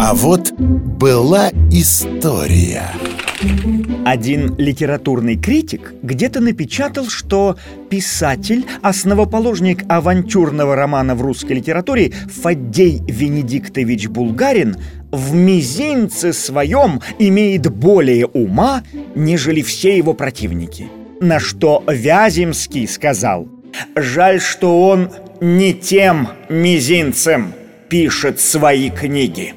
А вот была история. Один литературный критик где-то напечатал, что писатель, основоположник авантюрного романа в русской литературе Фаддей Венедиктович Булгарин в мизинце своем имеет более ума, нежели все его противники. На что Вяземский сказал «Жаль, что он не тем мизинцем пишет свои книги.